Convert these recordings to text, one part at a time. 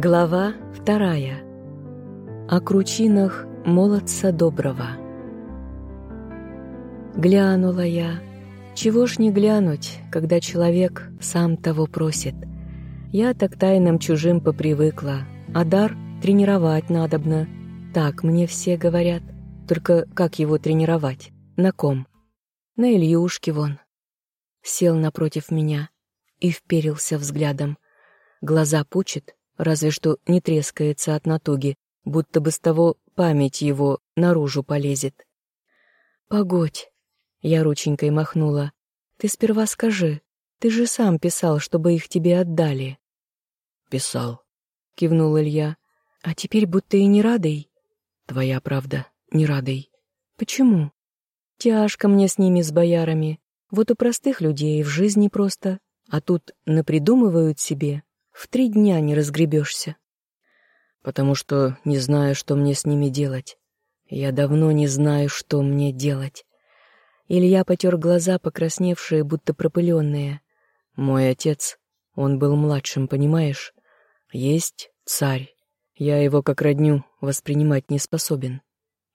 Глава вторая. О кручинах молодца доброго. Глянула я. Чего ж не глянуть, когда человек сам того просит. Я так тайным чужим попривыкла, а дар тренировать надобно. Так мне все говорят. Только как его тренировать? На ком? На Ильюшке вон. Сел напротив меня и вперился взглядом. Глаза пучит, разве что не трескается от натуги, будто бы с того память его наружу полезет. «Погодь!» — я рученькой махнула. «Ты сперва скажи, ты же сам писал, чтобы их тебе отдали». «Писал», — кивнул Илья. «А теперь будто и не радой». «Твоя правда, не радой». «Почему?» «Тяжко мне с ними, с боярами. Вот у простых людей в жизни просто, а тут напридумывают себе, в три дня не разгребешься. Потому что не знаю, что мне с ними делать. Я давно не знаю, что мне делать. Илья потер глаза, покрасневшие, будто пропыленные. Мой отец, он был младшим, понимаешь? Есть царь. Я его как родню воспринимать не способен.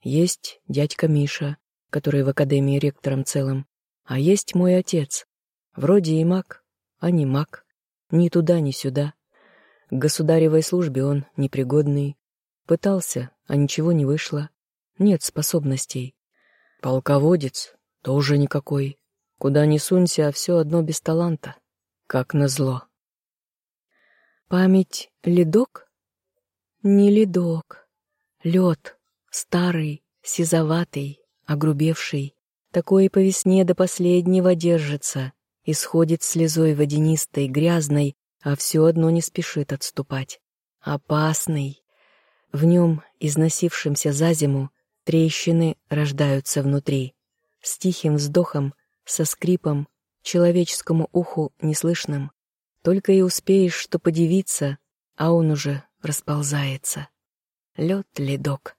Есть дядька Миша, который в академии ректором целым. А есть мой отец. Вроде и маг, а не маг. Ни туда, ни сюда. К государевой службе он непригодный. Пытался, а ничего не вышло. Нет способностей. Полководец тоже никакой. Куда ни сунься, а все одно без таланта. Как назло. Память — ледок? Не ледок. Лед, старый, сизоватый, огрубевший. Такой по весне до последнего держится, исходит слезой водянистой, грязной, а все одно не спешит отступать. Опасный. В нем, износившемся за зиму, трещины рождаются внутри. С тихим вздохом, со скрипом, человеческому уху неслышным. Только и успеешь, что подивиться, а он уже расползается. Лед, ледок.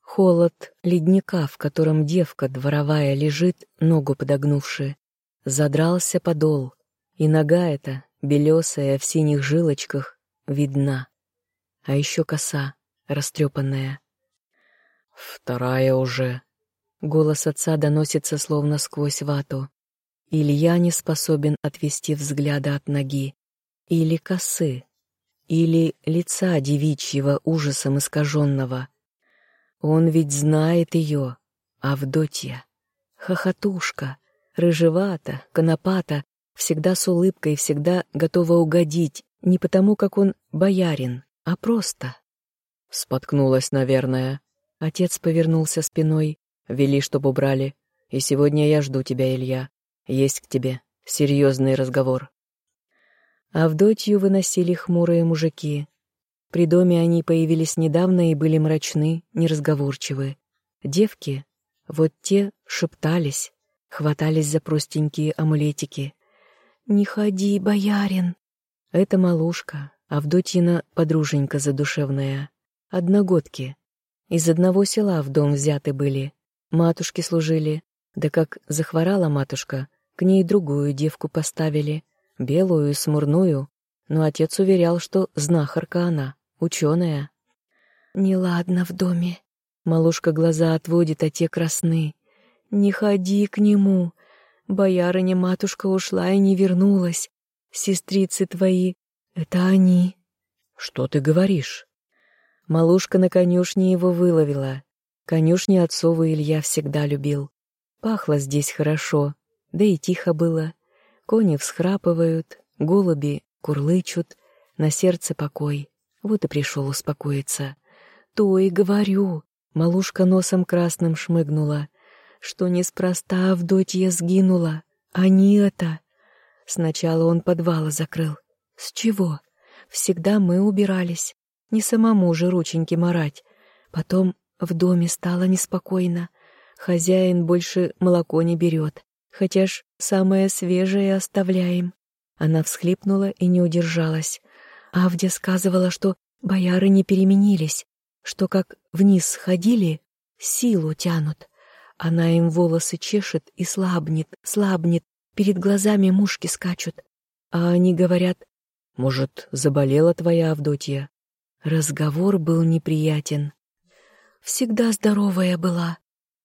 Холод ледника, в котором девка дворовая лежит, ногу подогнувши, Задрался подол, и нога эта, белесая в синих жилочках, видна. А еще коса, растрепанная. «Вторая уже». Голос отца доносится словно сквозь вату. Илья не способен отвести взгляда от ноги. Или косы. Или лица девичьего ужасом искаженного. Он ведь знает ее, Авдотья. Хохотушка, рыжевата, конопата, всегда с улыбкой, всегда готова угодить, не потому, как он боярин, а просто. Споткнулась, наверное. Отец повернулся спиной, вели, чтоб убрали. И сегодня я жду тебя, Илья. Есть к тебе серьезный разговор. Авдотью выносили хмурые мужики. При доме они появились недавно и были мрачны, неразговорчивы. Девки, вот те шептались, хватались за простенькие амулетики. «Не ходи, боярин!» Это малушка, Авдотьина подруженька задушевная. Одногодки. Из одного села в дом взяты были. Матушки служили. Да как захворала матушка, к ней другую девку поставили. Белую, смурную. Но отец уверял, что знахарка она, ученая. «Неладно в доме». Малушка глаза отводит, а те красны. «Не ходи к нему. Боярыня-матушка ушла и не вернулась. Сестрицы твои — это они». «Что ты говоришь?» Малушка на конюшне его выловила. Конюшни отцову Илья всегда любил. Пахло здесь хорошо, да и тихо было. Кони всхрапывают, голуби курлычут, на сердце покой. Вот и пришел успокоиться. То и говорю. Малушка носом красным шмыгнула что неспроста Авдотья сгинула, а не это. Сначала он подвала закрыл. С чего? Всегда мы убирались. Не самому же рученьки марать. Потом в доме стало неспокойно. Хозяин больше молоко не берет, хотя ж самое свежее оставляем. Она всхлипнула и не удержалась. Авдя сказывала, что бояры не переменились, что как вниз сходили, силу тянут. Она им волосы чешет и слабнет, слабнет, перед глазами мушки скачут. А они говорят, Может, заболела твоя Авдотья?» Разговор был неприятен. «Всегда здоровая была».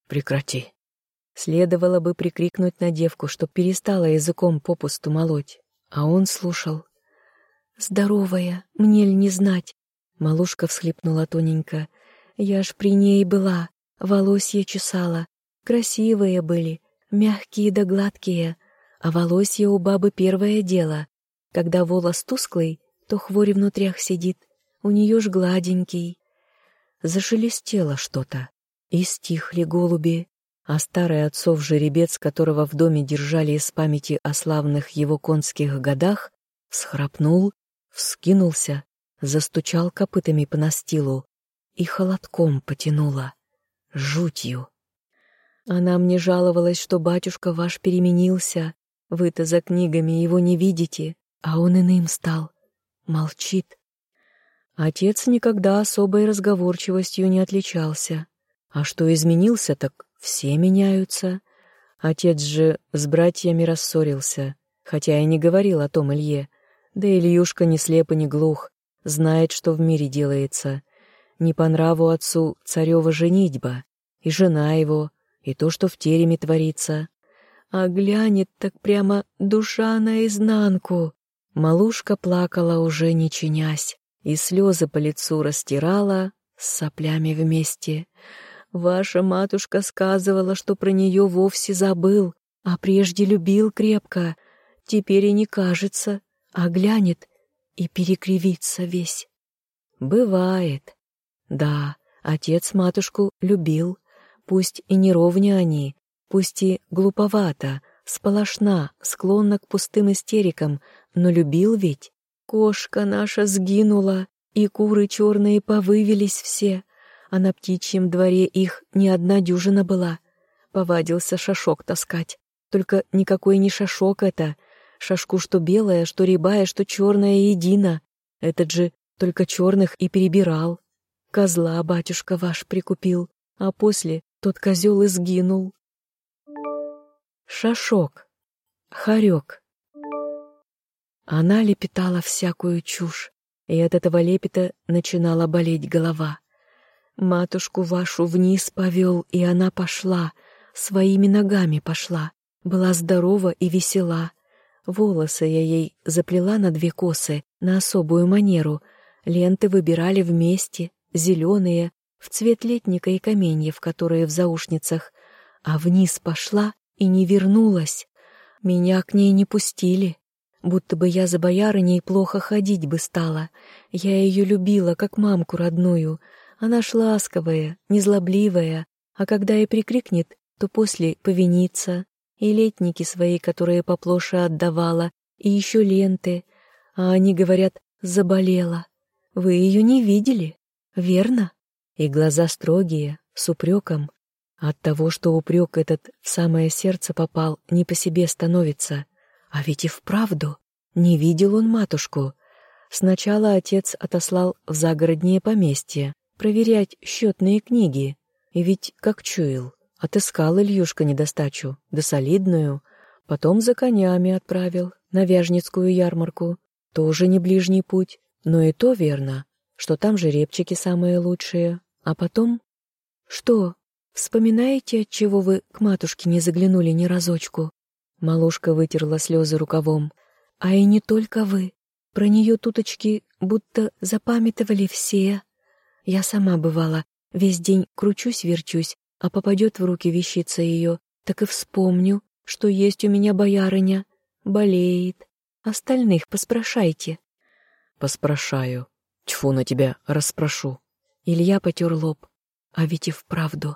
«Прекрати». Следовало бы прикрикнуть на девку, чтоб перестала языком попусту молоть. А он слушал. «Здоровая, мне ли не знать?» Малушка всхлипнула тоненько. «Я ж при ней была, волосья чесала. Красивые были, мягкие да гладкие. А волосья у бабы первое дело. Когда волос тусклый, то хворь внутрях сидит, у нее ж гладенький. Зашелестело что-то, и стихли голуби, а старый отцов жеребец, которого в доме держали из памяти о славных его конских годах, всхрапнул, вскинулся, застучал копытами по настилу и холодком потянуло, жутью. Она мне жаловалась, что батюшка ваш переменился, вы-то за книгами его не видите, а он иным стал. Молчит. Отец никогда особой разговорчивостью не отличался. А что изменился, так все меняются. Отец же с братьями рассорился, хотя и не говорил о том Илье. Да Ильюшка не слеп и не глух, знает, что в мире делается. Не по нраву отцу царева женитьба, и жена его, и то, что в тереме творится. А глянет так прямо душа наизнанку. Малушка плакала уже не чинясь, и слезы по лицу растирала с соплями вместе. Ваша матушка сказывала, что про нее вовсе забыл, а прежде любил крепко. Теперь и не кажется, а глянет и перекривится весь. Бывает. Да, отец матушку любил, пусть и не ровня они, пусть и глуповато, сполошна, склонна к пустым истерикам, но любил ведь. Кошка наша сгинула, и куры черные повывелись все, а на птичьем дворе их ни одна дюжина была. Повадился шашок таскать. Только никакой не шашок это. Шашку что белая, что рябая, что черная едино. Этот же только черных и перебирал. Козла батюшка ваш прикупил, а после тот козел и сгинул. Шашок. Хорек. Она лепетала всякую чушь, и от этого лепета начинала болеть голова. Матушку вашу вниз повел, и она пошла, своими ногами пошла, была здорова и весела. Волосы я ей заплела на две косы, на особую манеру. Ленты выбирали вместе, зеленые, в цвет летника и каменьев, которые в заушницах. А вниз пошла и не вернулась. Меня к ней не пустили. Будто бы я за боярыней плохо ходить бы стала. Я ее любила, как мамку родную. Она ж ласковая, незлобливая, а когда и прикрикнет, то после повинится. И летники свои, которые поплоше отдавала, и еще ленты. А они говорят, заболела. Вы ее не видели, верно? И глаза строгие, с упреком. От того, что упрек этот в самое сердце попал, не по себе становится. А ведь и вправду не видел он матушку. Сначала отец отослал в загороднее поместье проверять счетные книги. И ведь, как чуял, отыскал Ильюшка недостачу, да солидную. Потом за конями отправил на Вяжницкую ярмарку. Тоже не ближний путь, но и то верно, что там жеребчики самые лучшие. А потом... Что, Вспоминаете, от чего вы к матушке не заглянули ни разочку? Малушка вытерла слезы рукавом. А и не только вы. Про нее туточки будто запамятовали все. Я сама бывала, весь день кручусь-верчусь, а попадет в руки вещица ее, так и вспомню, что есть у меня боярыня, болеет. Остальных поспрашайте. Поспрашаю. Тьфу на тебя, расспрошу. Илья потер лоб. А ведь и вправду.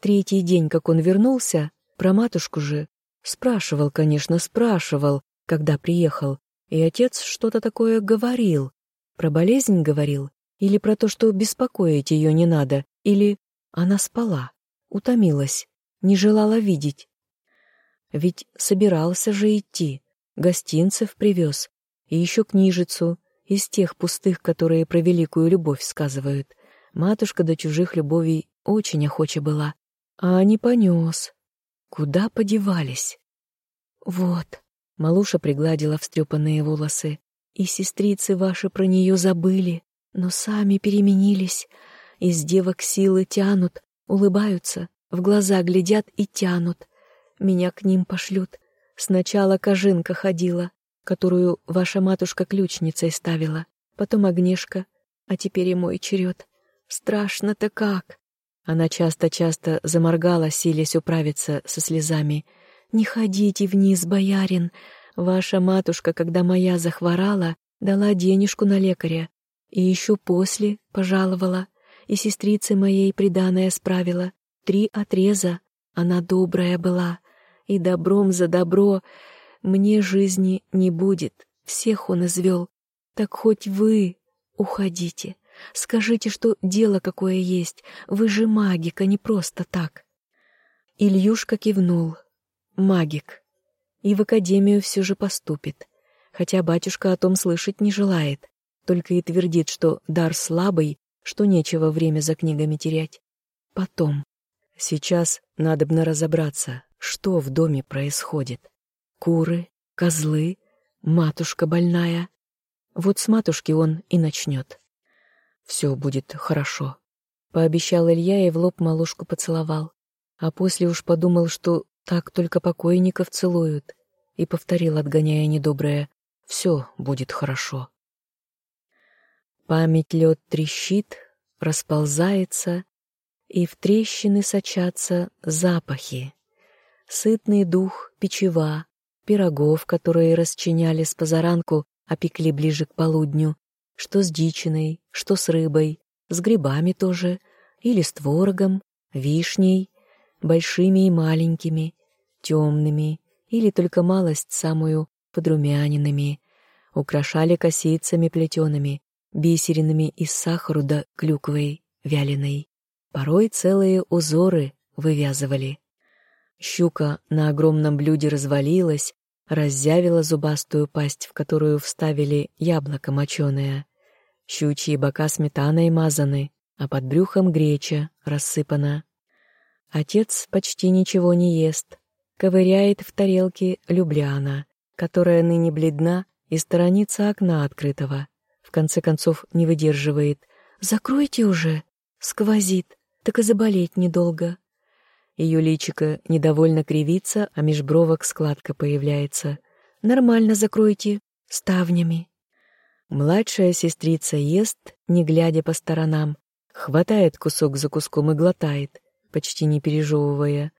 Третий день, как он вернулся, про матушку же, спрашивал, конечно, спрашивал, когда приехал, и отец что-то такое говорил. Про болезнь говорил, или про то, что беспокоить ее не надо, или она спала, утомилась, не желала видеть. Ведь собирался же идти, гостинцев привез, и еще книжицу, из тех пустых, которые про великую любовь сказывают. Матушка до чужих любовей очень охоча была, а не понес. Куда подевались? Вот, Малуша пригладила встрепанные волосы. И сестрицы ваши про нее забыли, но сами переменились. Из девок силы тянут, улыбаются, в глаза глядят и тянут. Меня к ним пошлют. Сначала Кожинка ходила, которую ваша матушка ключницей ставила, потом Огнешка, а теперь и мой черед. Страшно-то как!» Она часто-часто заморгала, силясь управиться со слезами. «Не ходите вниз, боярин. Ваша матушка, когда моя захворала, дала денежку на лекаря. И еще после пожаловала. И сестрице моей приданое справила. Три отреза. Она добрая была. И добром за добро мне жизни не будет. Всех он извел. Так хоть вы уходите. Скажите, что дело какое есть. Вы же магик, а не просто так. Ильюшка кивнул. Магик. И в академию все же поступит. Хотя батюшка о том слышать не желает. Только и твердит, что дар слабый, что нечего время за книгами терять. Потом. Сейчас надобно разобраться, что в доме происходит. Куры, козлы, матушка больная. Вот с матушки он и начнет. Все будет хорошо. Пообещал Илья и в лоб малушку поцеловал. А после уж подумал, что так только покойников целуют. И повторил, отгоняя недоброе, «Все будет хорошо». Память лед трещит, расползается, и в трещины сочатся запахи. Сытный дух печева, пирогов, которые расчиняли с позаранку, опекли ближе к полудню, что с дичиной, что с рыбой, с грибами тоже, или с творогом, вишней, большими и маленькими, темными, или только малость самую подрумяненными, украшали косицами плетеными, бисеринами из сахару да клюквой вяленой. Порой целые узоры вывязывали. Щука на огромном блюде развалилась, раззявила зубастую пасть, в которую вставили яблоко моченое. Щучьи бока сметаной мазаны, а под брюхом греча рассыпана. Отец почти ничего не ест, ковыряет в тарелке Любляна, которая ныне бледна и сторонится окна открытого. В конце концов не выдерживает. «Закройте уже!» Сквозит, так и заболеть недолго. Ее личико недовольно кривится, а меж бровок складка появляется. «Нормально закройте, ставнями». Младшая сестрица ест, не глядя по сторонам, хватает кусок за куском и глотает, почти не пережевывая.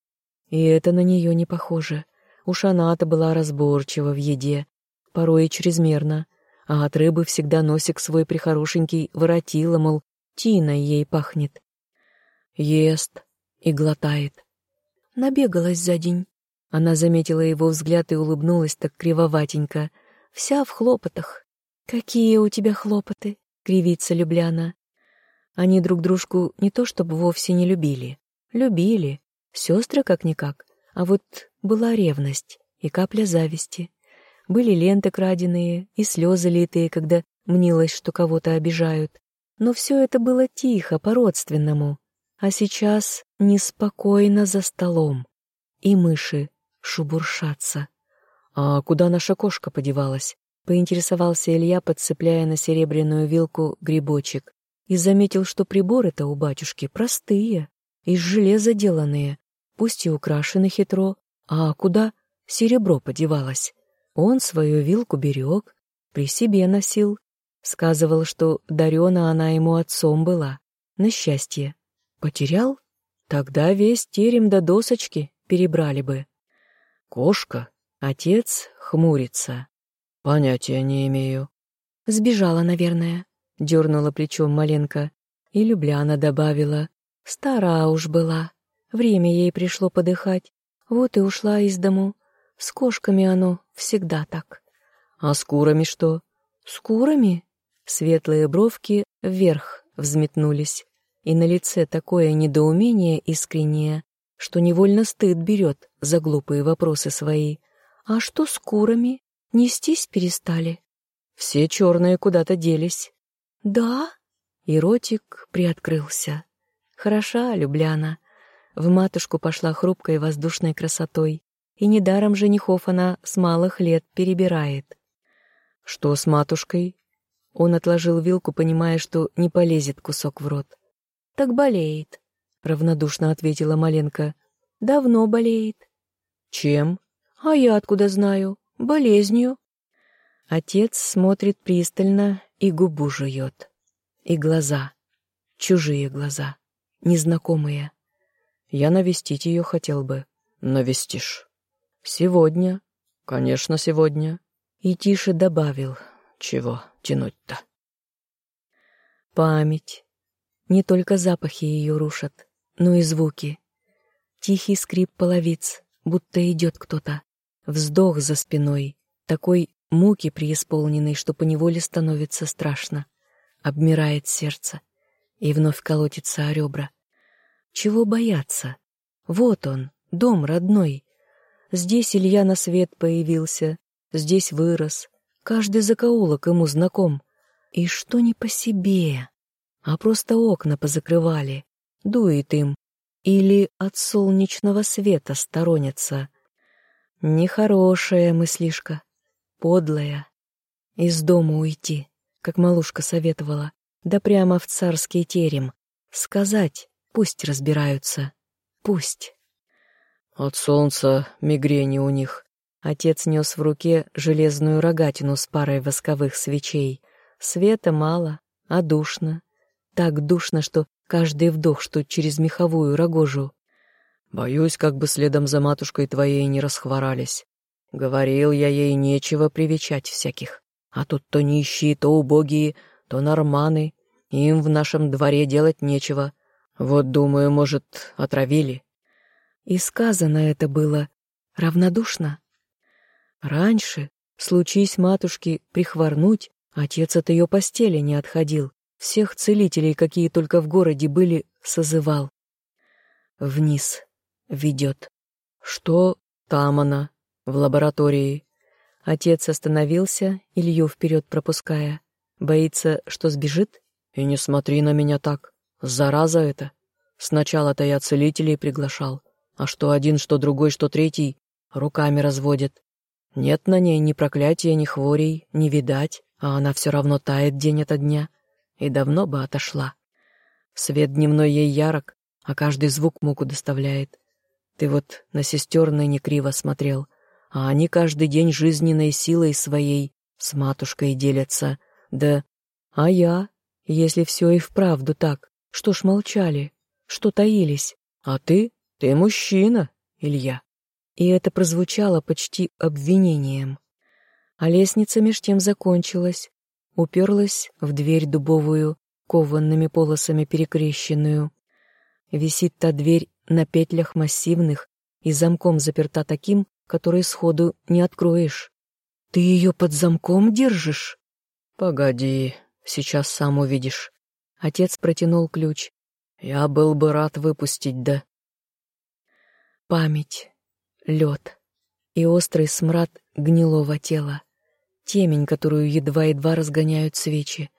И это на нее не похоже. Уж она-то была разборчива в еде, порой и чрезмерно, а от рыбы всегда носик свой прихорошенький воротила, мол, тиной ей пахнет. Ест и глотает. Набегалась за день. Она заметила его взгляд и улыбнулась так кривоватенько. Вся в хлопотах. «Какие у тебя хлопоты?» — кривится Любляна. Они друг дружку не то чтобы вовсе не любили. Любили. Сестры как-никак. А вот была ревность и капля зависти. Были ленты краденые и слезы литые, когда мнилось, что кого-то обижают. Но все это было тихо, по-родственному. А сейчас неспокойно за столом. И мыши шубуршатся. А куда наша кошка подевалась? Поинтересовался Илья, подцепляя на серебряную вилку грибочек, и заметил, что приборы-то у батюшки простые, из железа деланные, пусть и украшены хитро, а куда серебро подевалось? Он свою вилку берег, при себе носил, сказывал, что дарена она ему отцом была, на счастье. Потерял? Тогда весь терем до досочки перебрали бы. Кошка, отец хмурится. Понятия не имею. Сбежала, наверное, дернула плечом Маленко. И Любляна добавила. Стара уж была. Время ей пришло подыхать. Вот и ушла из дому. С кошками оно всегда так. А с курами что? С курами? Светлые бровки вверх взметнулись. И на лице такое недоумение искреннее, что невольно стыд берет за глупые вопросы свои. А что с курами? Нестись перестали. Все черные куда-то делись. Да? И ротик приоткрылся. Хороша Любляна. В матушку пошла хрупкой воздушной красотой, и недаром женихов она с малых лет перебирает. Что с матушкой? Он отложил вилку, понимая, что не полезет кусок в рот. Так болеет, равнодушно ответила Маленко. Давно болеет. Чем? А я откуда знаю? Болезнью. Отец смотрит пристально и губу жует. И глаза. Чужие глаза. Незнакомые. Я навестить ее хотел бы. Навестишь. Сегодня. Конечно, сегодня. И тише добавил. Чего тянуть-то? Память. Не только запахи ее рушат, но и звуки. Тихий скрип половиц, будто идет кто-то. Вздох за спиной, такой муки преисполненный, что поневоле становится страшно. Обмирает сердце и вновь колотится о ребра. Чего бояться? Вот он, дом родной. Здесь Илья на свет появился, здесь вырос. Каждый закоулок ему знаком. И что не по себе, а просто окна позакрывали. Дует им. Или от солнечного света сторонятся. Нехорошая мыслишка, подлая. Из дома уйти, как малушка советовала, да прямо в царский терем. Сказать, пусть разбираются, пусть. От солнца мигрени у них. Отец нес в руке железную рогатину с парой восковых свечей. Света мало, а душно. Так душно, что каждый вдох, что через меховую рогожу. Боюсь, как бы следом за матушкой твоей не расхворались. Говорил я ей, нечего привечать всяких. А тут то нищие, то убогие, то норманы. Им в нашем дворе делать нечего. Вот, думаю, может, отравили. И сказано это было равнодушно. Раньше, случись матушке прихворнуть, отец от ее постели не отходил. Всех целителей, какие только в городе были, созывал. Вниз ведет. Что там она? В лаборатории. Отец остановился, Илью вперед пропуская. Боится, что сбежит? И не смотри на меня так. Зараза это. Сначала-то я целителей приглашал, а что один, что другой, что третий, руками разводит. Нет на ней ни проклятия, ни хворей, не видать, а она все равно тает день ото дня. И давно бы отошла. Свет дневной ей ярок, а каждый звук муку доставляет. Ты вот на сестер ныне криво смотрел, а они каждый день жизненной силой своей с матушкой делятся. Да, а я, если все и вправду так, что ж молчали, что таились? А ты, ты мужчина, Илья и это прозвучало почти обвинением. А лестница меж тем закончилась, уперлась в дверь дубовую, кованными полосами перекрещенную. Висит та дверь на петлях массивных и замком заперта таким, который сходу не откроешь. Ты ее под замком держишь? Погоди, сейчас сам увидишь. Отец протянул ключ. Я был бы рад выпустить, да... Память лед и острый смрад гнилого тела, темень, которую едва-едва разгоняют свечи,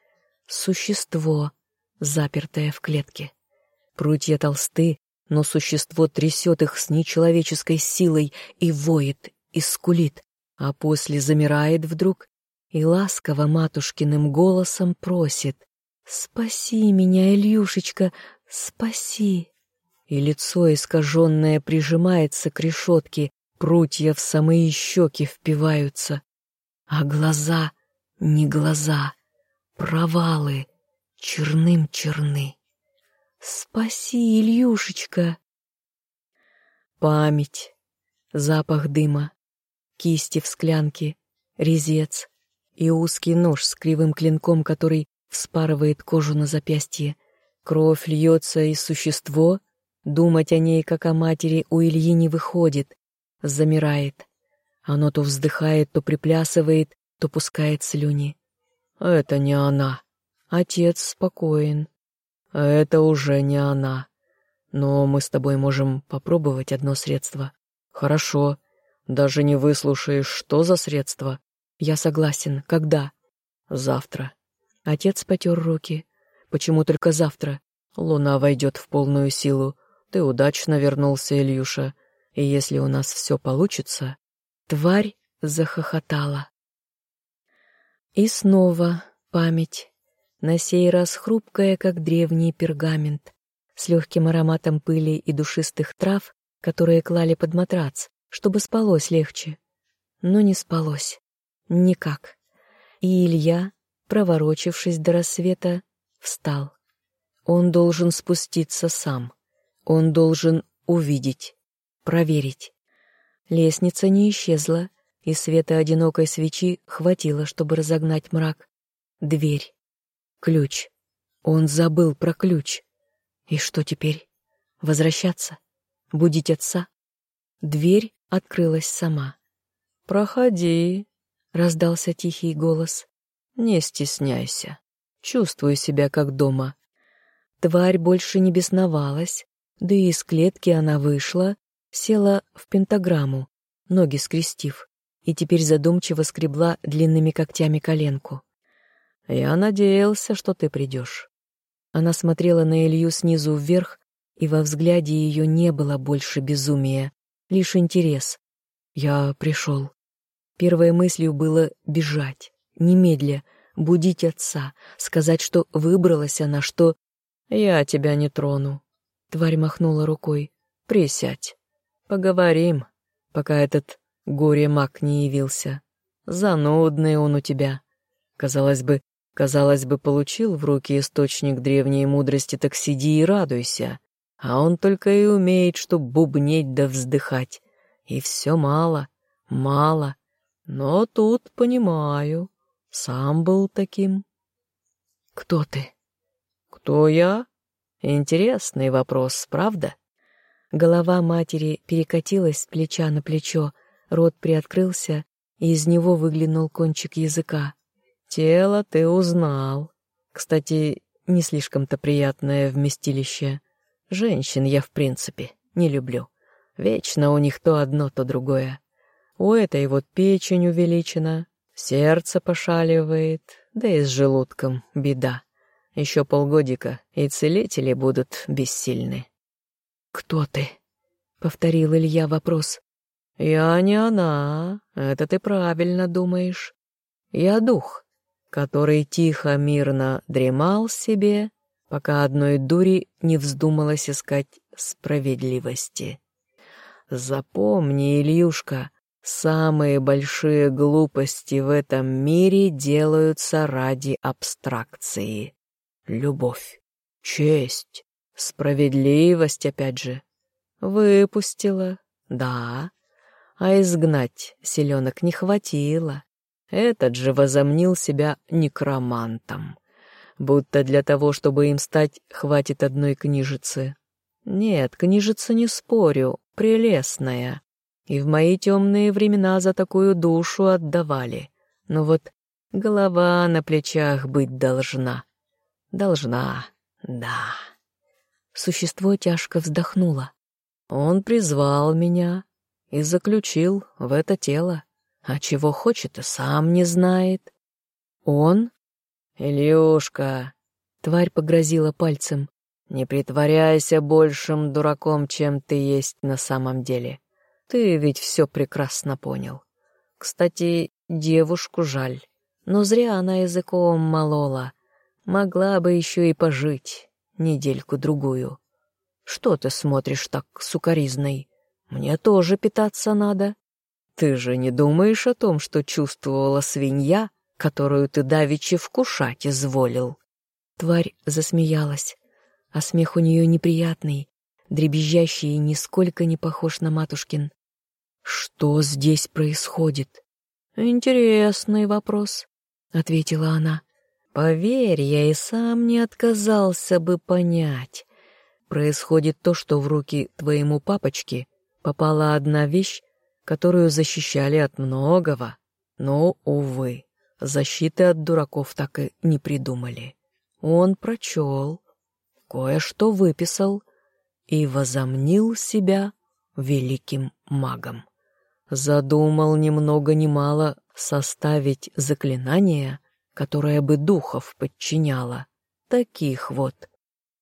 существо, запертое в клетке. Прутья толсты, но существо трясет их с нечеловеческой силой и воет, и скулит, а после замирает вдруг и ласково матушкиным голосом просит «Спаси меня, Ильюшечка, спаси!» и лицо искаженное прижимается к решетке, прутья в самые щеки впиваются, а глаза не глаза, провалы черным черны. Спаси, Ильюшечка! Память, запах дыма, кисти в склянке, резец и узкий нож с кривым клинком, который вспарывает кожу на запястье. Кровь льется, и существо Думать о ней, как о матери, у Ильи не выходит. Замирает. Оно то вздыхает, то приплясывает, то пускает слюни. Это не она. Отец спокоен. Это уже не она. Но мы с тобой можем попробовать одно средство. Хорошо. Даже не выслушаешь, что за средство. Я согласен. Когда? Завтра. Отец потер руки. Почему только завтра? Луна войдет в полную силу. Ты удачно вернулся, Ильюша, и если у нас все получится...» Тварь захохотала. И снова память, на сей раз хрупкая, как древний пергамент, с легким ароматом пыли и душистых трав, которые клали под матрац, чтобы спалось легче. Но не спалось. Никак. И Илья, проворочившись до рассвета, встал. Он должен спуститься сам. Он должен увидеть, проверить. Лестница не исчезла, и света одинокой свечи хватило, чтобы разогнать мрак. Дверь. Ключ. Он забыл про ключ. И что теперь? Возвращаться? Будить отца? Дверь открылась сама. «Проходи», — раздался тихий голос. «Не стесняйся. Чувствуй себя как дома». Тварь больше не бесновалась, да и из клетки она вышла, села в пентаграмму, ноги скрестив и теперь задумчиво скребла длинными когтями коленку. «Я надеялся, что ты придешь». Она смотрела на Илью снизу вверх, и во взгляде ее не было больше безумия, лишь интерес. «Я пришел». Первой мыслью было бежать, немедля, будить отца, сказать, что выбралась она, что... «Я тебя не трону», — тварь махнула рукой. «Присядь. Поговорим, пока этот горе-маг не явился. Занудный он у тебя. Казалось бы, казалось бы, получил в руки источник древней мудрости, так сиди и радуйся. А он только и умеет, что бубнеть да вздыхать. И все мало, мало. Но тут понимаю, сам был таким. Кто ты? Кто я? Интересный вопрос, правда? Голова матери перекатилась с плеча на плечо, Рот приоткрылся, и из него выглянул кончик языка. «Тело ты узнал. Кстати, не слишком-то приятное вместилище. Женщин я, в принципе, не люблю. Вечно у них то одно, то другое. У этой вот печень увеличена, сердце пошаливает, да и с желудком беда. Еще полгодика, и целители будут бессильны». «Кто ты?» — повторил Илья вопрос. «Я не она, это ты правильно думаешь. Я дух, который тихо, мирно дремал себе, пока одной дури не вздумалось искать справедливости. Запомни, Ильюшка, самые большие глупости в этом мире делаются ради абстракции. Любовь, честь, справедливость, опять же. Выпустила, да, а изгнать селенок не хватило. Этот же возомнил себя некромантом. Будто для того, чтобы им стать, хватит одной книжицы. Нет, книжица не спорю, прелестная. И в мои темные времена за такую душу отдавали. Но вот голова на плечах быть должна. Должна, да. Существо тяжко вздохнуло. Он призвал меня, и заключил в это тело, а чего хочет и сам не знает. Он? Илюшка, тварь погрозила пальцем, не притворяйся большим дураком, чем ты есть на самом деле. Ты ведь все прекрасно понял. Кстати, девушку жаль, но зря она языком молола. Могла бы еще и пожить недельку-другую. Что ты смотришь так сукоризной? Мне тоже питаться надо. Ты же не думаешь о том, что чувствовала свинья, которую ты давеча вкушать изволил?» Тварь засмеялась, а смех у нее неприятный, дребезжащий и нисколько не похож на матушкин. «Что здесь происходит?» «Интересный вопрос», — ответила она. «Поверь, я и сам не отказался бы понять. Происходит то, что в руки твоему папочке попала одна вещь, которую защищали от многого, но, увы, защиты от дураков так и не придумали. Он прочел, кое-что выписал и возомнил себя великим магом. Задумал ни много ни мало составить заклинание, которое бы духов подчиняло. Таких вот.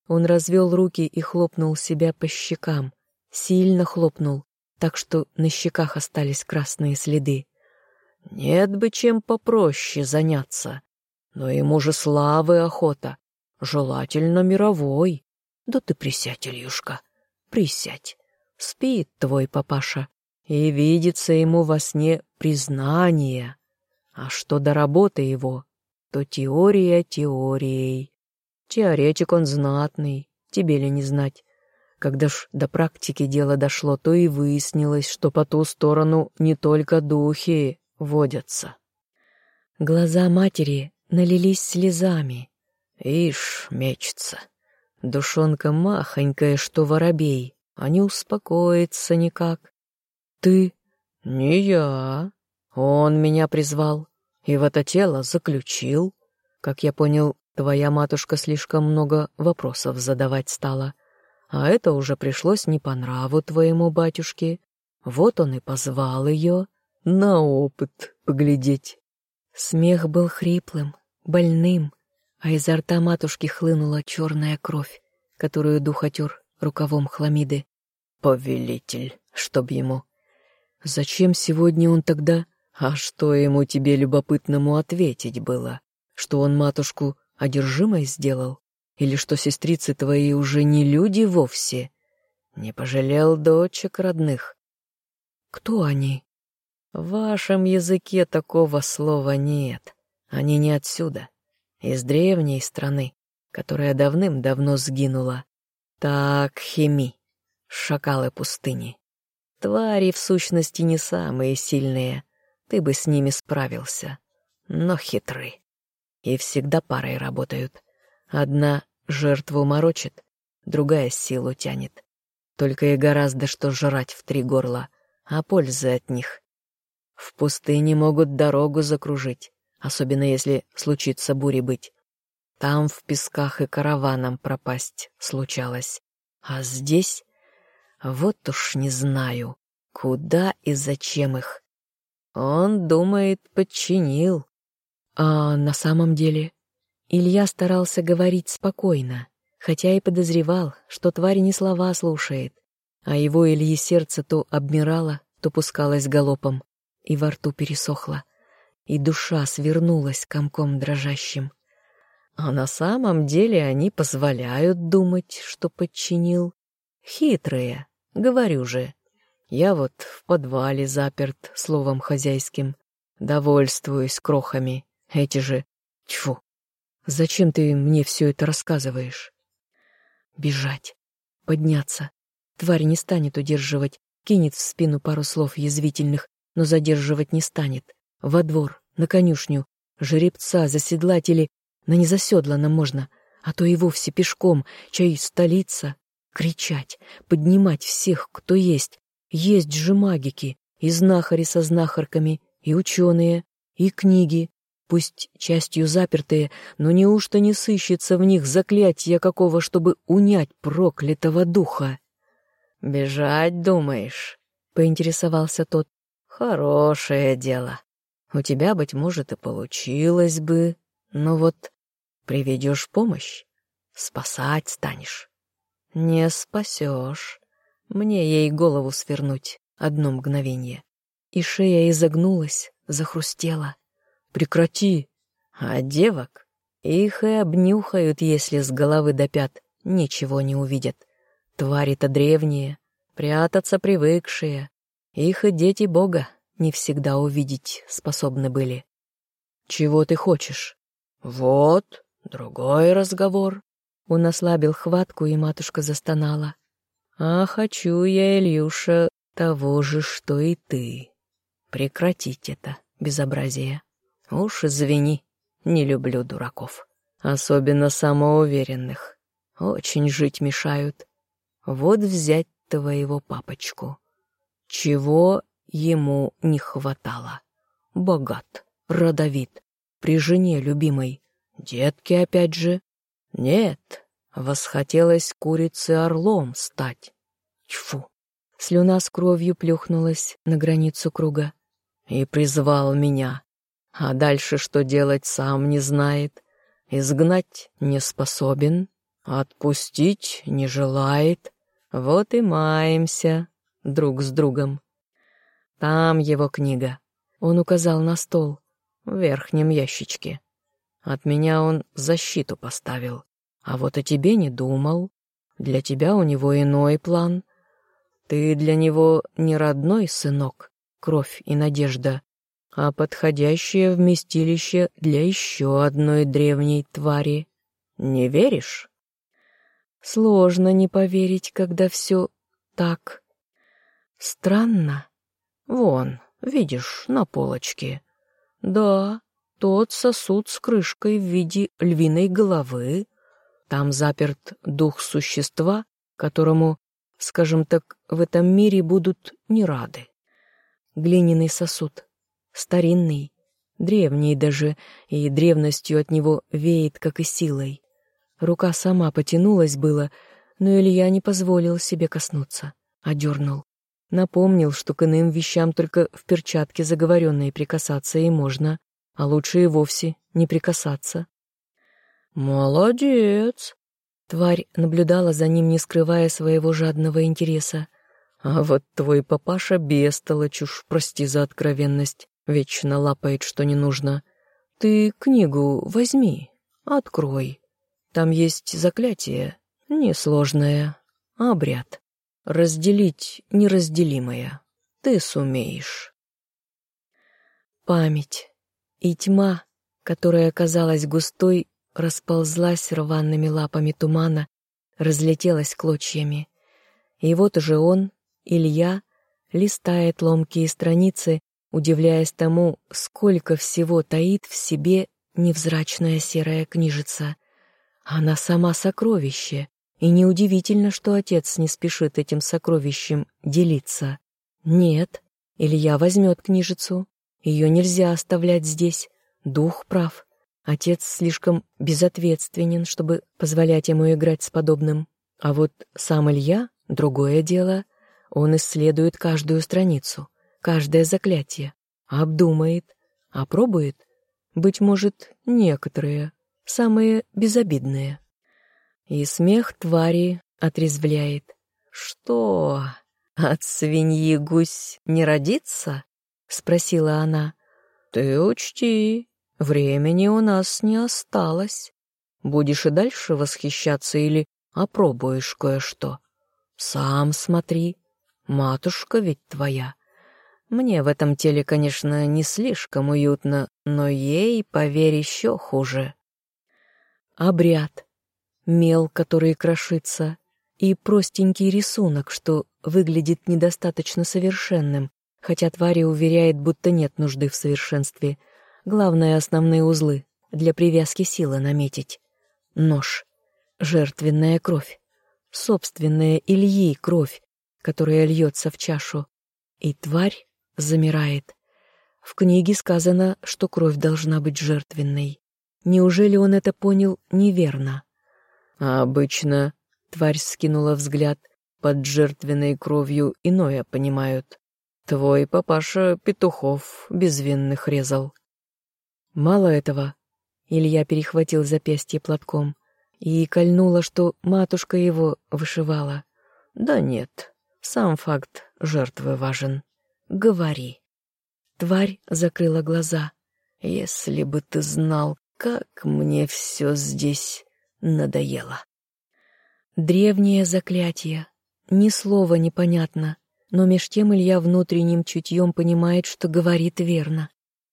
Он развел руки и хлопнул себя по щекам, Сильно хлопнул, так что на щеках остались красные следы. Нет бы чем попроще заняться. Но ему же славы охота, желательно мировой. Да ты присядь, Ильюшка, присядь. Спит твой папаша, и видится ему во сне признание. А что до работы его, то теория теорией. Теоретик он знатный, тебе ли не знать. Когда ж до практики дело дошло, то и выяснилось, что по ту сторону не только духи водятся. Глаза матери налились слезами. Ишь, мечется. Душонка махонькая, что воробей, а не успокоится никак. Ты? Не я. Он меня призвал и в это тело заключил. Как я понял, твоя матушка слишком много вопросов задавать стала, а это уже пришлось не по нраву твоему батюшке. Вот он и позвал ее на опыт поглядеть. Смех был хриплым, больным, а изо рта матушки хлынула черная кровь, которую дух отер рукавом хламиды. «Повелитель, чтоб ему...» «Зачем сегодня он тогда...» «А что ему тебе любопытному ответить было? Что он матушку одержимой сделал? Или что сестрицы твои уже не люди вовсе? Не пожалел дочек родных?» «Кто они?» В вашем языке такого слова нет. Они не отсюда, из древней страны, которая давным-давно сгинула. Так, хими, шакалы пустыни. Твари, в сущности, не самые сильные. Ты бы с ними справился. Но хитры. И всегда парой работают. Одна жертву морочит, другая силу тянет. Только и гораздо что жрать в три горла, а пользы от них в пустыне могут дорогу закружить, особенно если случится бури быть. Там в песках и караванам пропасть случалось. А здесь... Вот уж не знаю, куда и зачем их. Он думает, подчинил. А на самом деле... Илья старался говорить спокойно, хотя и подозревал, что тварь не слова слушает, а его Ильи сердце то обмирало, то пускалось галопом и во рту пересохло, и душа свернулась комком дрожащим. А на самом деле они позволяют думать, что подчинил. Хитрые, говорю же. Я вот в подвале заперт словом хозяйским, довольствуюсь крохами. Эти же... Тьфу! Зачем ты мне все это рассказываешь? Бежать, подняться. Тварь не станет удерживать, кинет в спину пару слов язвительных но задерживать не станет. Во двор, на конюшню, жеребца заседлать или на незаседланном можно, а то и вовсе пешком, чай столица. Кричать, поднимать всех, кто есть. Есть же магики, и знахари со знахарками, и ученые, и книги, пусть частью запертые, но неужто не сыщется в них заклятия какого, чтобы унять проклятого духа? «Бежать, думаешь?» — поинтересовался тот. Хорошее дело. У тебя, быть может, и получилось бы, но вот приведешь помощь, спасать станешь. Не спасешь. Мне ей голову свернуть одно мгновение. И шея изогнулась, захрустела. Прекрати. А девок их и обнюхают, если с головы до пят ничего не увидят. Твари-то древние, прятаться привыкшие, их и дети Бога не всегда увидеть способны были. «Чего ты хочешь?» «Вот, другой разговор». Он ослабил хватку, и матушка застонала. «А хочу я, Ильюша, того же, что и ты. Прекратить это безобразие. Уж извини, не люблю дураков. Особенно самоуверенных. Очень жить мешают. Вот взять твоего папочку. Чего ему не хватало? Богат, родовит, при жене любимой. Детки опять же? Нет, восхотелось курице орлом стать. Тьфу! Слюна с кровью плюхнулась на границу круга. И призвал меня. А дальше что делать сам не знает. Изгнать не способен, отпустить не желает. Вот и маемся друг с другом. Там его книга. Он указал на стол в верхнем ящичке. От меня он защиту поставил. А вот о тебе не думал. Для тебя у него иной план. Ты для него не родной сынок, кровь и надежда, а подходящее вместилище для еще одной древней твари. Не веришь? Сложно не поверить, когда все так. Странно. Вон, видишь, на полочке. Да, тот сосуд с крышкой в виде львиной головы. Там заперт дух существа, которому, скажем так, в этом мире будут не рады. Глиняный сосуд, старинный, древний даже, и древностью от него веет, как и силой. Рука сама потянулась было, но Илья не позволил себе коснуться, одернул. Напомнил, что к иным вещам только в перчатке заговоренные прикасаться и можно, а лучше и вовсе не прикасаться. «Молодец!» Тварь наблюдала за ним, не скрывая своего жадного интереса. «А вот твой папаша бестолочь уж, прости за откровенность, вечно лапает, что не нужно. Ты книгу возьми, открой. Там есть заклятие, несложное, обряд. Разделить неразделимое. Ты сумеешь. Память и тьма, которая казалась густой, расползлась рваными лапами тумана, разлетелась клочьями. И вот уже он, Илья, листает ломкие страницы, удивляясь тому, сколько всего таит в себе невзрачная серая книжица. Она сама сокровище, и неудивительно, что отец не спешит этим сокровищем делиться. Нет, Илья возьмет книжицу. Ее нельзя оставлять здесь. Дух прав. Отец слишком безответственен, чтобы позволять ему играть с подобным. А вот сам Илья — другое дело. Он исследует каждую страницу, каждое заклятие, обдумает, опробует, быть может, некоторые, самые безобидные. И смех твари отрезвляет. «Что, от свиньи гусь не родится?» — спросила она. «Ты учти, времени у нас не осталось. Будешь и дальше восхищаться или опробуешь кое-что? Сам смотри, матушка ведь твоя. Мне в этом теле, конечно, не слишком уютно, но ей, поверь, еще хуже». Обряд мел, который крошится, и простенький рисунок, что выглядит недостаточно совершенным, хотя твари уверяет, будто нет нужды в совершенстве. Главное — основные узлы, для привязки силы наметить. Нож, жертвенная кровь, собственная Ильи кровь, которая льется в чашу. И тварь замирает. В книге сказано, что кровь должна быть жертвенной. Неужели он это понял неверно? А обычно, тварь скинула взгляд, под жертвенной кровью иное понимают. Твой папаша петухов безвинных резал. Мало этого, Илья перехватил запястье платком и кольнула, что матушка его вышивала. Да нет, сам факт жертвы важен. Говори. Тварь закрыла глаза. Если бы ты знал, как мне все здесь надоело. Древнее заклятие. Ни слова непонятно, но меж тем Илья внутренним чутьем понимает, что говорит верно.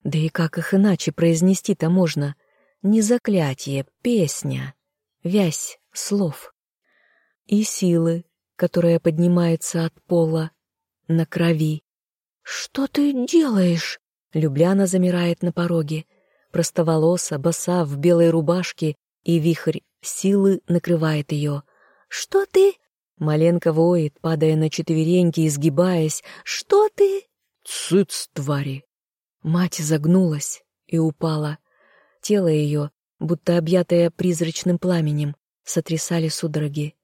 Да и как их иначе произнести-то можно? Не заклятие, песня, вязь слов. И силы, которая поднимается от пола на крови. «Что ты делаешь?» Любляна замирает на пороге. Простоволоса, боса, в белой рубашке, и вихрь силы накрывает ее. «Что ты?» Маленко воет, падая на четвереньки, изгибаясь. «Что ты?» «Цыц, твари!» Мать загнулась и упала. Тело ее, будто объятое призрачным пламенем, сотрясали судороги.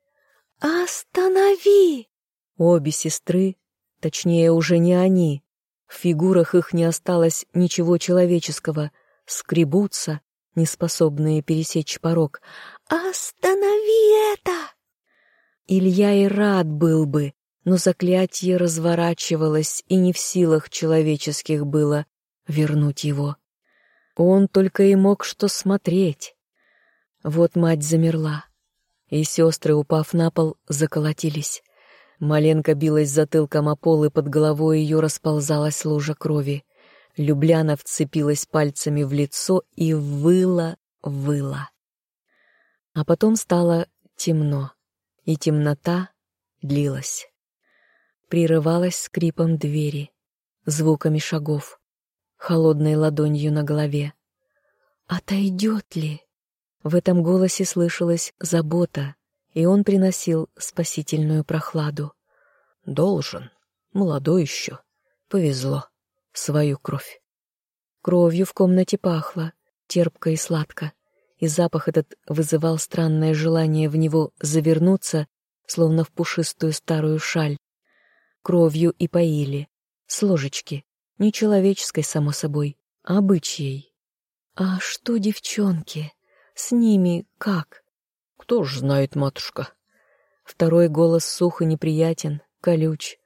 «Останови!» Обе сестры, точнее, уже не они, в фигурах их не осталось ничего человеческого, скребутся, неспособные пересечь порог. «Останови это!» Илья и рад был бы, но заклятие разворачивалось и не в силах человеческих было вернуть его. Он только и мог что смотреть. Вот мать замерла, и сестры, упав на пол, заколотились. Маленка билась затылком о пол, и под головой ее расползалась лужа крови. Любляна вцепилась пальцами в лицо и выла, выла. А потом стало темно, и темнота длилась. Прерывалась скрипом двери, звуками шагов, холодной ладонью на голове. «Отойдет ли?» В этом голосе слышалась забота, и он приносил спасительную прохладу. «Должен. Молодой еще. Повезло. Свою кровь». Кровью в комнате пахло, терпко и сладко, и запах этот вызывал странное желание в него завернуться, словно в пушистую старую шаль. Кровью и поили, с ложечки, не человеческой, само собой, а бычьей. «А что девчонки?» С ними как? Кто ж знает, матушка. Второй голос сух и неприятен, колюч.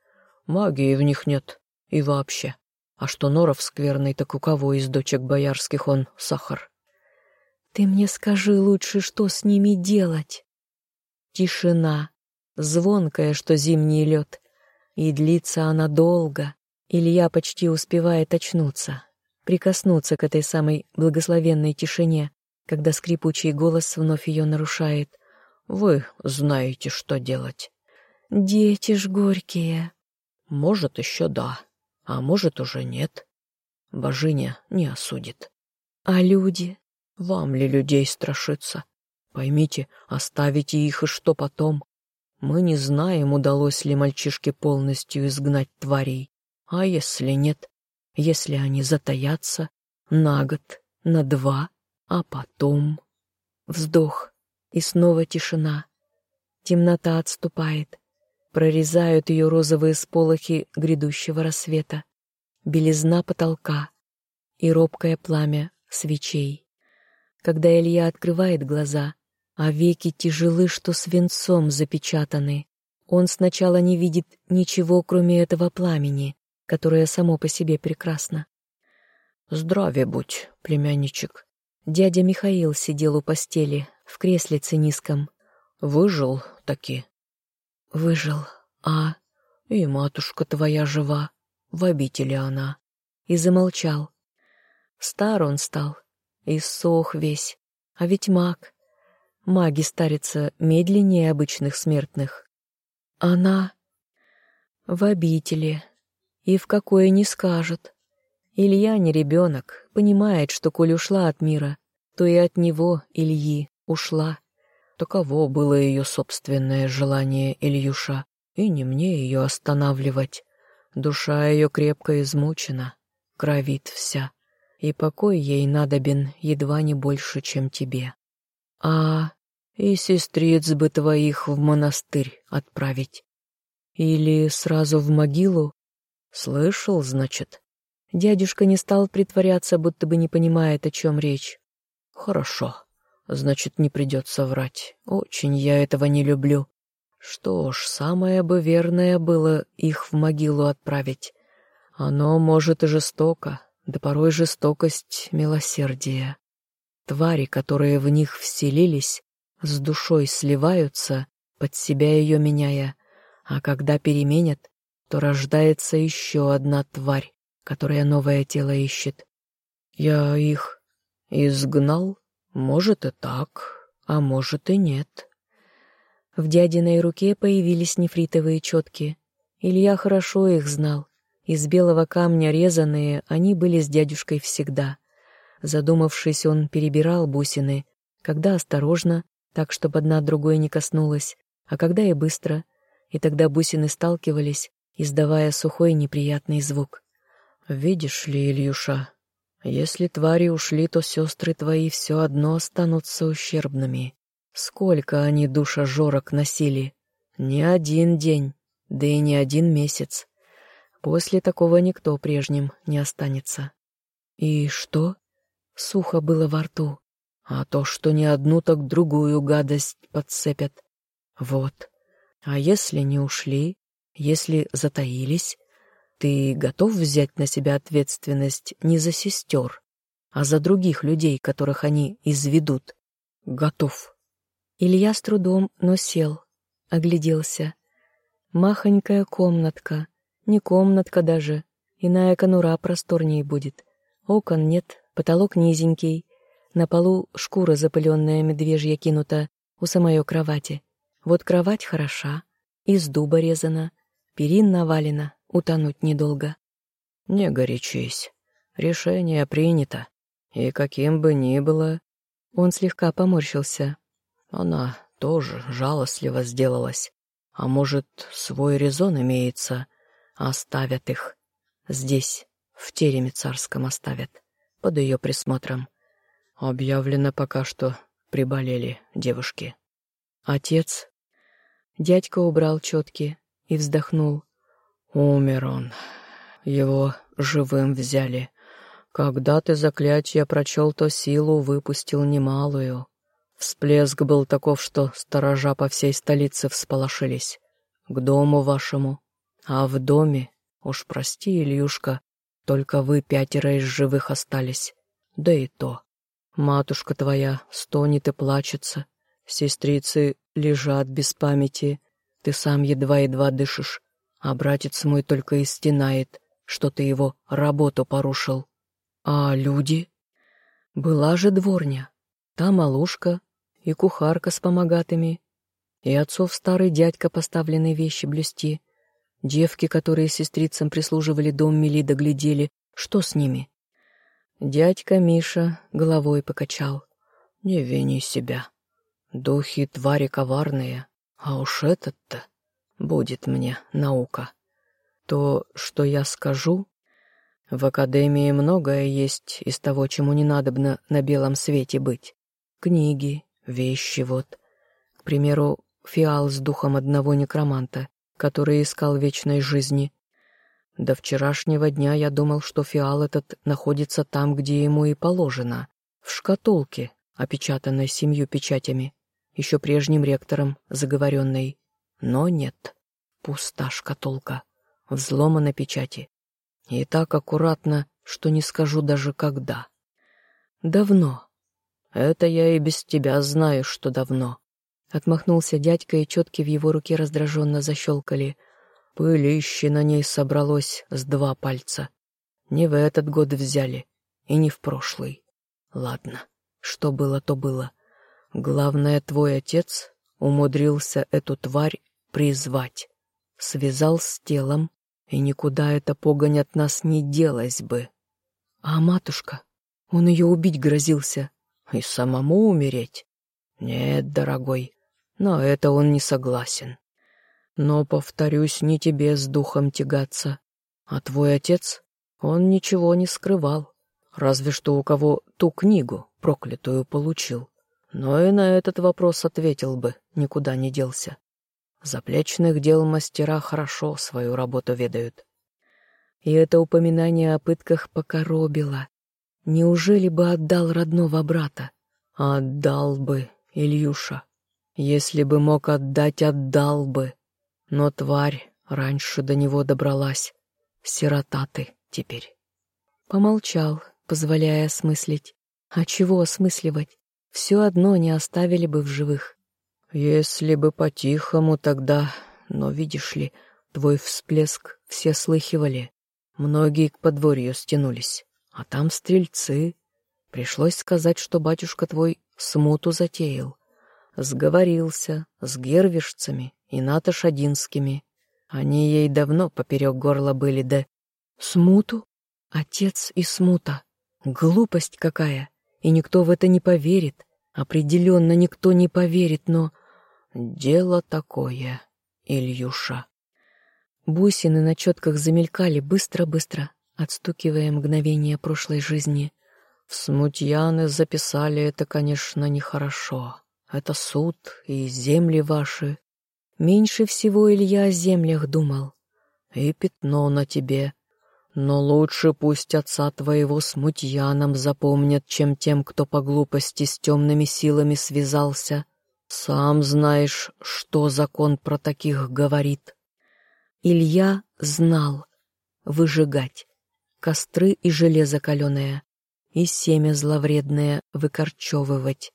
Магии в них нет. И вообще. А что Норов скверный, так у кого из дочек боярских он сахар? Ты мне скажи лучше, что с ними делать. Тишина, звонкая, что зимний лед. И длится она долго. Илья почти успевает очнуться, прикоснуться к этой самой благословенной тишине, когда скрипучий голос вновь ее нарушает. «Вы знаете, что делать». «Дети ж горькие». «Может, еще да, а может, уже нет. Божиня не осудит». «А люди?» «Вам ли людей страшиться? Поймите, оставите их и что потом? Мы не знаем, удалось ли мальчишке полностью изгнать тварей. А если нет? Если они затаятся на год, на два?» А потом... Вздох, и снова тишина. Темнота отступает. Прорезают ее розовые сполохи грядущего рассвета. Белизна потолка и робкое пламя свечей. Когда Илья открывает глаза, а веки тяжелы, что свинцом запечатаны, он сначала не видит ничего, кроме этого пламени, которое само по себе прекрасно. «Здравия будь, племянничек», Дядя Михаил сидел у постели, в креслице низком. Выжил таки. Выжил, а... И матушка твоя жива, в обители она. И замолчал. Стар он стал, и сох весь, а ведь маг. Маги старятся медленнее обычных смертных. Она в обители, и в какое не скажет. Илья не ребенок, понимает, что коль ушла от мира, то и от него, Ильи, ушла. Таково было ее собственное желание Ильюша, и не мне ее останавливать. Душа ее крепко измучена, кровит вся, и покой ей надобен едва не больше, чем тебе. А и сестриц бы твоих в монастырь отправить. Или сразу в могилу? Слышал, значит? Дядюшка не стал притворяться, будто бы не понимает, о чем речь. «Хорошо. Значит, не придется врать. Очень я этого не люблю. Что ж, самое бы верное было их в могилу отправить. Оно, может, и жестоко, да порой жестокость — милосердие. Твари, которые в них вселились, с душой сливаются, под себя ее меняя, а когда переменят, то рождается еще одна тварь, которая новое тело ищет. Я их изгнал? Может и так, а может и нет. В дядиной руке появились нефритовые четки. Илья хорошо их знал. Из белого камня резанные они были с дядюшкой всегда. Задумавшись, он перебирал бусины, когда осторожно, так, чтобы одна другой не коснулась, а когда и быстро, и тогда бусины сталкивались, издавая сухой неприятный звук. Видишь ли, Ильюша, если твари ушли, то сестры твои все одно останутся ущербными. Сколько они душожорок носили? Не один день, да и не один месяц. После такого никто прежним не останется. И что? Сухо было во рту. А то, что не одну, так другую гадость подцепят. Вот. А если не ушли, если затаились, ты готов взять на себя ответственность не за сестер, а за других людей, которых они изведут? Готов. Илья с трудом, но сел, огляделся. Махонькая комнатка, не комнатка даже, иная конура просторнее будет. Окон нет, потолок низенький, на полу шкура запыленная медвежья кинута у самой кровати. Вот кровать хороша, из дуба резана, перин навалена, утонуть недолго. Не горячись, решение принято, и каким бы ни было... Он слегка поморщился. Она тоже жалостливо сделалась. А может, свой резон имеется? Оставят их. Здесь, в тереме царском оставят, под ее присмотром. Объявлено пока что приболели девушки. Отец. Дядька убрал четки и вздохнул. Умер он. Его живым взяли. Когда ты заклятие прочел, то силу выпустил немалую. Всплеск был таков, что сторожа по всей столице всполошились. К дому вашему. А в доме, уж прости, Ильюшка, только вы пятеро из живых остались. Да и то. Матушка твоя стонет и плачется. Сестрицы лежат без памяти. Ты сам едва-едва дышишь. А братец мой только и стенает, что ты его работу порушил. А люди? Была же дворня. Та малушка и кухарка с помогатыми, и отцов старый дядька, поставленный вещи блюсти, девки, которые сестрицам прислуживали, дом мели доглядели, что с ними? Дядька Миша головой покачал. Не вини себя. Духи твари коварные, а уж этот-то будет мне наука. То, что я скажу, в академии многое есть из того, чему не надобно на белом свете быть. Книги, Вещи вот. К примеру, фиал с духом одного некроманта, который искал вечной жизни. До вчерашнего дня я думал, что фиал этот находится там, где ему и положено, в шкатулке, опечатанной семью печатями, еще прежним ректором заговоренной. Но нет, пуста шкатулка, взломана печати. И так аккуратно, что не скажу даже когда. Давно, это я и без тебя знаю, что давно. Отмахнулся дядька, и четки в его руке раздраженно защелкали. Пылище на ней собралось с два пальца. Не в этот год взяли, и не в прошлый. Ладно, что было, то было. Главное, твой отец умудрился эту тварь призвать. Связал с телом, и никуда эта погонь от нас не делась бы. А матушка? Он ее убить грозился и самому умереть? Нет, дорогой, но это он не согласен. Но, повторюсь, не тебе с духом тягаться. А твой отец, он ничего не скрывал, разве что у кого ту книгу проклятую получил. Но и на этот вопрос ответил бы, никуда не делся. Заплечных дел мастера хорошо свою работу ведают. И это упоминание о пытках покоробило, Неужели бы отдал родного брата? Отдал бы, Ильюша. Если бы мог отдать, отдал бы. Но тварь раньше до него добралась. Сирота ты теперь. Помолчал, позволяя осмыслить. А чего осмысливать? Все одно не оставили бы в живых. Если бы по-тихому тогда, но видишь ли, твой всплеск все слыхивали. Многие к подворью стянулись. А там стрельцы. Пришлось сказать, что батюшка твой смуту затеял. Сговорился с гервишцами и натошадинскими. Они ей давно поперек горла были, да... Смуту? Отец и смута. Глупость какая. И никто в это не поверит. Определенно никто не поверит, но... Дело такое, Ильюша. Бусины на четках замелькали быстро-быстро, отстукивая мгновение прошлой жизни. В смутьяны записали это, конечно, нехорошо. Это суд и земли ваши. Меньше всего Илья о землях думал. И пятно на тебе. Но лучше пусть отца твоего смутьяном запомнят, чем тем, кто по глупости с темными силами связался. Сам знаешь, что закон про таких говорит. Илья знал — выжигать, костры и железо каленое, и семя зловредное выкорчевывать.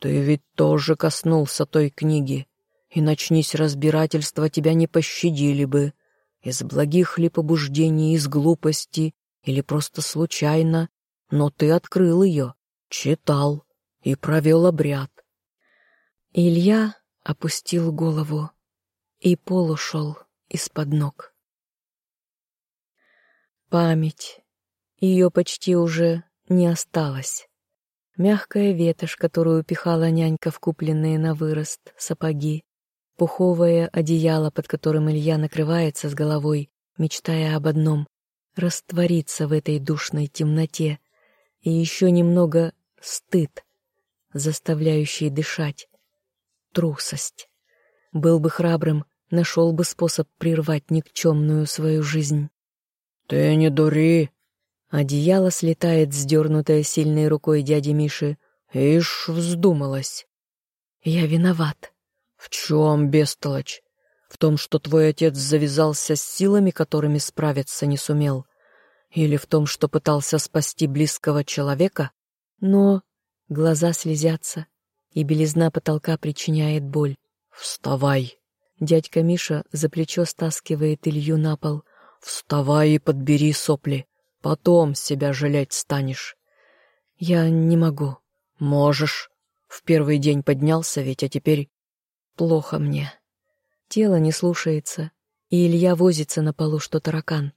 Ты ведь тоже коснулся той книги, и начнись разбирательство, тебя не пощадили бы. Из благих ли побуждений, из глупости, или просто случайно, но ты открыл ее, читал и провел обряд. Илья опустил голову, и пол ушел из-под ног. Память. Ее почти уже не осталось. Мягкая ветошь, которую пихала нянька в купленные на вырост сапоги, пуховое одеяло, под которым Илья накрывается с головой, мечтая об одном — раствориться в этой душной темноте, и еще немного стыд, заставляющий дышать, трусость. Был бы храбрым, нашел бы способ прервать никчемную свою жизнь. «Ты не дури!» Одеяло слетает, сдернутое сильной рукой дяди Миши. «Ишь, вздумалась!» «Я виноват». «В чем, бестолочь? В том, что твой отец завязался с силами, которыми справиться не сумел? Или в том, что пытался спасти близкого человека? Но глаза слезятся, и белизна потолка причиняет боль. «Вставай!» Дядька Миша за плечо стаскивает Илью на пол. «Вставай и подбери сопли. Потом себя жалеть станешь». «Я не могу». «Можешь. В первый день поднялся ведь, а теперь...» «Плохо мне». Тело не слушается, и Илья возится на полу, что таракан.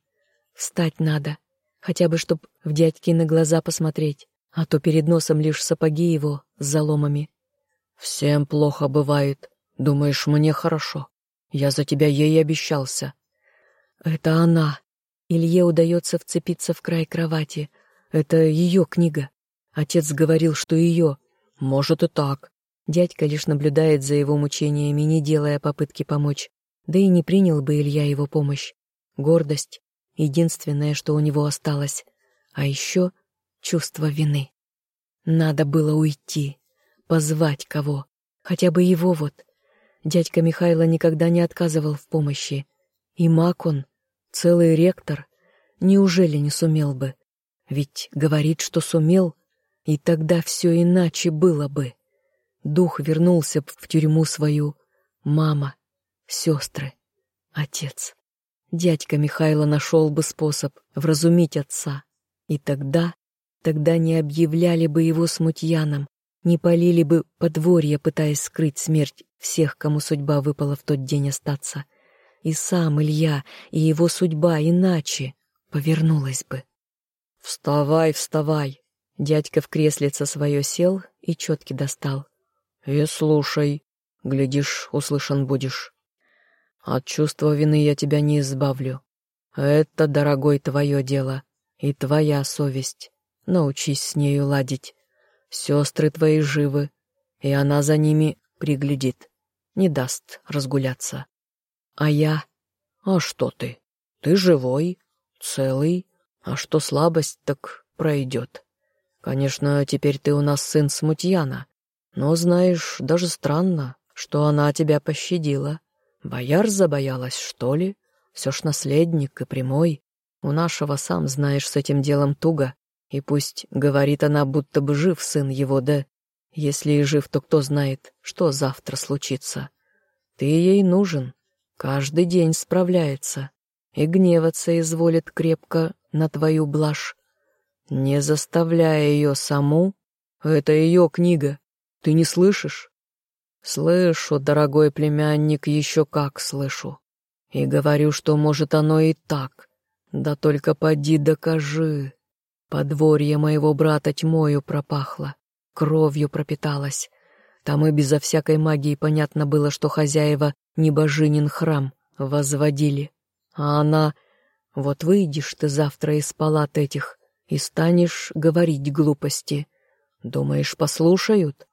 Встать надо, хотя бы чтоб в дядькины глаза посмотреть, а то перед носом лишь сапоги его с заломами. «Всем плохо бывает. Думаешь, мне хорошо? Я за тебя ей обещался». «Это она». Илье удается вцепиться в край кровати. «Это ее книга. Отец говорил, что ее. Может и так». Дядька лишь наблюдает за его мучениями, не делая попытки помочь. Да и не принял бы Илья его помощь. Гордость — единственное, что у него осталось. А еще чувство вины. Надо было уйти, позвать кого, хотя бы его вот. Дядька Михайло никогда не отказывал в помощи. И маг он, целый ректор, неужели не сумел бы? Ведь говорит, что сумел, и тогда все иначе было бы. Дух вернулся в тюрьму свою. Мама, сестры, отец. Дядька Михайло нашел бы способ вразумить отца. И тогда, тогда не объявляли бы его смутьяном, не полили бы подворье, пытаясь скрыть смерть всех, кому судьба выпала в тот день остаться. И сам Илья, и его судьба иначе повернулась бы. «Вставай, вставай!» Дядька в креслице свое сел и четки достал. «И слушай, глядишь, услышан будешь. От чувства вины я тебя не избавлю. Это, дорогой, твое дело и твоя совесть. Научись с нею ладить. Сестры твои живы, и она за ними приглядит, не даст разгуляться. А я? А что ты? Ты живой, целый, а что слабость, так пройдет. Конечно, теперь ты у нас сын Смутьяна, но, знаешь, даже странно, что она тебя пощадила. Бояр забоялась, что ли? Все ж наследник и прямой. У нашего, сам знаешь, с этим делом туго. И пусть говорит она, будто бы жив сын его, да если и жив, то кто знает, что завтра случится. Ты ей нужен, каждый день справляется и гневаться изволит крепко на твою блажь. Не заставляя ее саму, это ее книга, ты не слышишь? Слышу, дорогой племянник, еще как слышу. И говорю, что может оно и так. Да только поди докажи. Подворье моего брата тьмою пропахло, кровью пропиталось. Там и безо всякой магии понятно было, что хозяева небожинин храм возводили. А она... Вот выйдешь ты завтра из палат этих и станешь говорить глупости. Думаешь, послушают?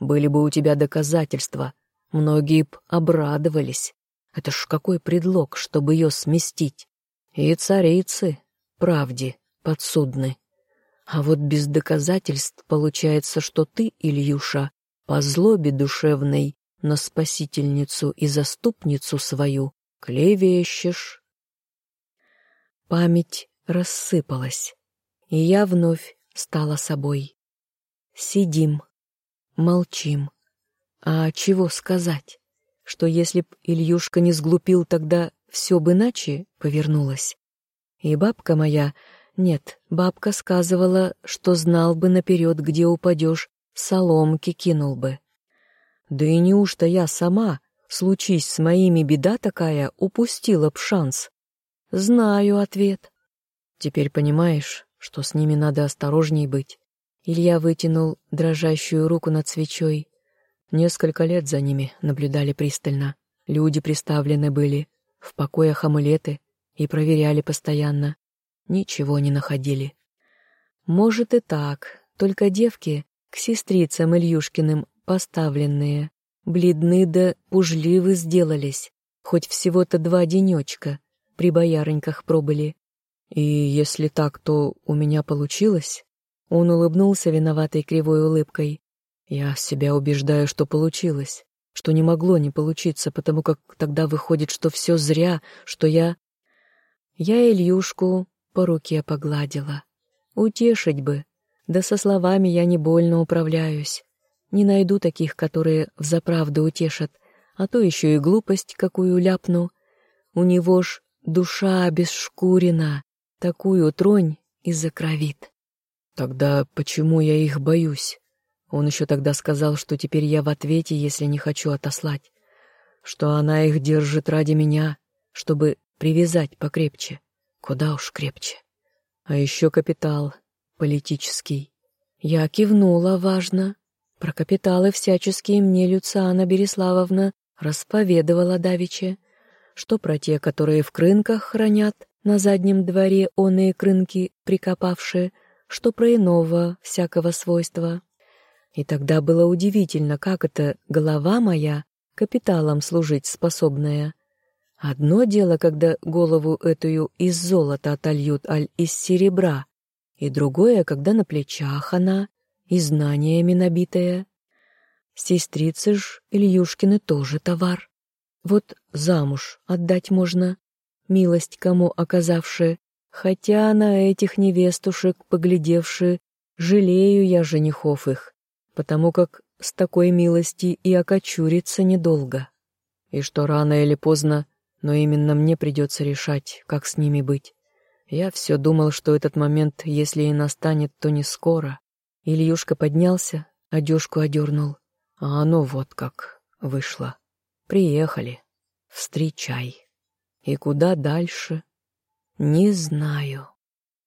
Были бы у тебя доказательства, многие б обрадовались. Это ж какой предлог, чтобы ее сместить. И царицы, правде, подсудны. А вот без доказательств получается, что ты, Ильюша, по злобе душевной на спасительницу и заступницу свою клевещешь. память рассыпалась, и я вновь стала собой. Сидим, молчим. А чего сказать? Что если б Ильюшка не сглупил, тогда все бы иначе повернулось. И бабка моя... Нет, бабка сказывала, что знал бы наперед, где упадешь, соломки кинул бы. Да и неужто я сама, случись с моими беда такая, упустила б шанс? Знаю ответ. Теперь понимаешь, что с ними надо осторожней быть. Илья вытянул дрожащую руку над свечой. Несколько лет за ними наблюдали пристально. Люди приставлены были, в покоях амулеты, и проверяли постоянно. Ничего не находили. Может и так, только девки к сестрицам Ильюшкиным поставленные, бледны да пужливы сделались, хоть всего-то два денечка при боярыньках пробыли. И если так, то у меня получилось? Он улыбнулся виноватой кривой улыбкой. Я себя убеждаю, что получилось, что не могло не получиться, потому как тогда выходит, что все зря, что я... Я Ильюшку по руке погладила. Утешить бы, да со словами я не больно управляюсь. Не найду таких, которые взаправду утешат, а то еще и глупость какую ляпну. У него ж душа бесшкурена, такую тронь и закровит. Тогда почему я их боюсь? Он еще тогда сказал, что теперь я в ответе, если не хочу отослать, что она их держит ради меня, чтобы привязать покрепче, куда уж крепче. А еще капитал, политический. Я кивнула важно. Про капиталы всяческие мне Люциана Береславовна расповедовала давеча, что про те, которые в крынках хранят, на заднем дворе оные крынки прикопавшие, что про иного всякого свойства. И тогда было удивительно, как это голова моя капиталом служить способная. Одно дело, когда голову эту из золота отольют, аль из серебра, и другое, когда на плечах она, и знаниями набитая. Сестрицы ж Ильюшкины тоже товар. Вот замуж отдать можно, милость кому оказавши, хотя на этих невестушек, поглядевши, жалею я женихов их, потому как с такой милости и окочуриться недолго. И что рано или поздно, но именно мне придется решать, как с ними быть. Я все думал, что этот момент, если и настанет, то не скоро. Ильюшка поднялся, одежку одернул. А оно вот как вышло. Приехали. Встречай. И куда дальше? Не знаю.